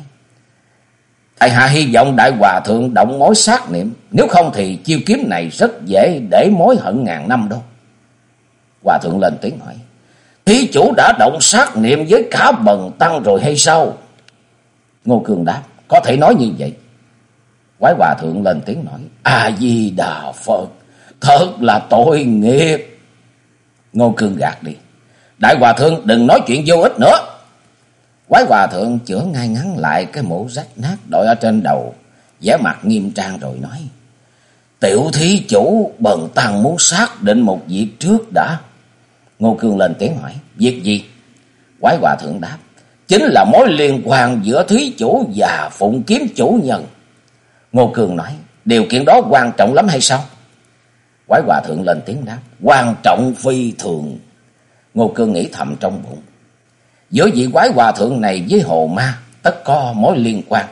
Tại hạ hy vọng đại hòa thượng động mối sát niệm. Nếu không thì chiêu kiếm này rất dễ để mối hận ngàn năm đâu. Hòa thượng lên tiếng hỏi. Thí chủ đã động sát niệm với cả bần tăng rồi hay sao? Ngô Cường đáp. Có thể nói như vậy. Quái hòa thượng lên tiếng nói. A-di-đà Phật. Thật là tội nghiệp. Ngô cường gạt đi. Đại hòa thượng đừng nói chuyện vô ích nữa. Quái hòa thượng chữa ngay ngắn lại cái mũ rách nát đội ở trên đầu. vẻ mặt nghiêm trang rồi nói. Tiểu thí chủ, bần tăng muốn xác định một việc trước đã. Ngô Cương lên tiếng hỏi. Việc gì? Quái hòa thượng đáp. Chính là mối liên quan giữa thí chủ và phụng kiếm chủ nhân. Ngô Cương nói. Điều kiện đó quan trọng lắm hay sao? Quái hòa thượng lên tiếng đáp. Quan trọng phi thường. Ngô Cương nghĩ thầm trong bụng. Giữa vị quái hòa thượng này với hồ ma, tất có mối liên quan.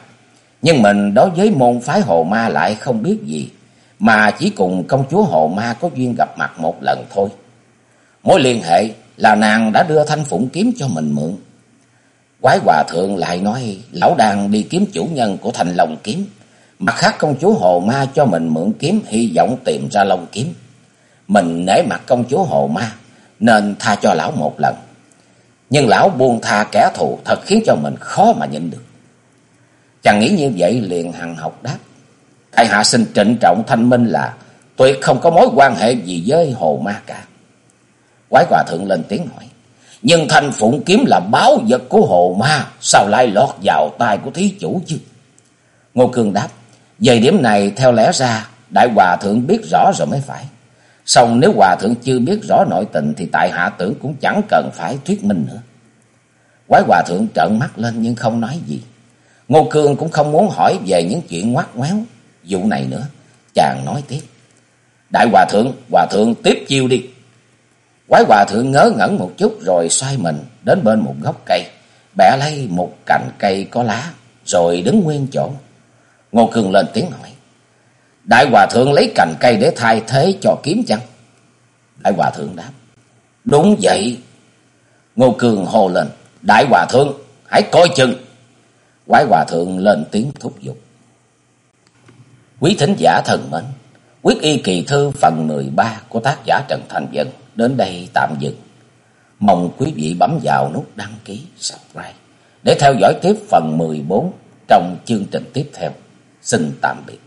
Nhưng mình đối với môn phái hồ ma lại không biết gì. Mà chỉ cùng công chúa hồ ma có duyên gặp mặt một lần thôi. Mối liên hệ là nàng đã đưa thanh phụng kiếm cho mình mượn. Quái hòa thượng lại nói, lão đang đi kiếm chủ nhân của thành lòng kiếm. Mặt khác, công chúa Hồ Ma cho mình mượn kiếm, hy vọng tìm ra lông kiếm. Mình nể mặt công chúa Hồ Ma, nên tha cho lão một lần. Nhưng lão buông tha kẻ thù thật khiến cho mình khó mà nhịn được. Chàng nghĩ như vậy liền hằng học đáp. Tại hạ xin trịnh trọng thanh minh là tuyệt không có mối quan hệ gì với Hồ Ma cả. Quái hòa thượng lên tiếng hỏi. Nhưng thanh phụng kiếm là báo vật của Hồ Ma, sao lại lọt vào tay của thí chủ chứ? Ngô Cương đáp. Về điểm này theo lẽ ra Đại Hòa Thượng biết rõ rồi mới phải. Xong nếu Hòa Thượng chưa biết rõ nội tình thì tại hạ tưởng cũng chẳng cần phải thuyết minh nữa. Quái Hòa Thượng trợn mắt lên nhưng không nói gì. Ngô Cương cũng không muốn hỏi về những chuyện ngoát ngoéo vụ này nữa. Chàng nói tiếp. Đại Hòa Thượng, Hòa Thượng tiếp chiêu đi. Quái Hòa Thượng ngớ ngẩn một chút rồi xoay mình đến bên một gốc cây. Bẻ lấy một cành cây có lá rồi đứng nguyên chỗ. Ngô Cương lên tiếng hỏi. Đại Hòa Thượng lấy cành cây để thay thế cho kiếm chăng? Đại Hòa Thượng đáp. Đúng vậy. Ngô cường hô lên. Đại Hòa Thượng, hãy coi chừng. Quái Hòa Thượng lên tiếng thúc giục. Quý thính giả thần mến, quyết y kỳ thư phần 13 của tác giả Trần Thành Dân đến đây tạm dừng. Mong quý vị bấm vào nút đăng ký, subscribe để theo dõi tiếp phần 14 trong chương trình tiếp theo. Xin tạm biệt.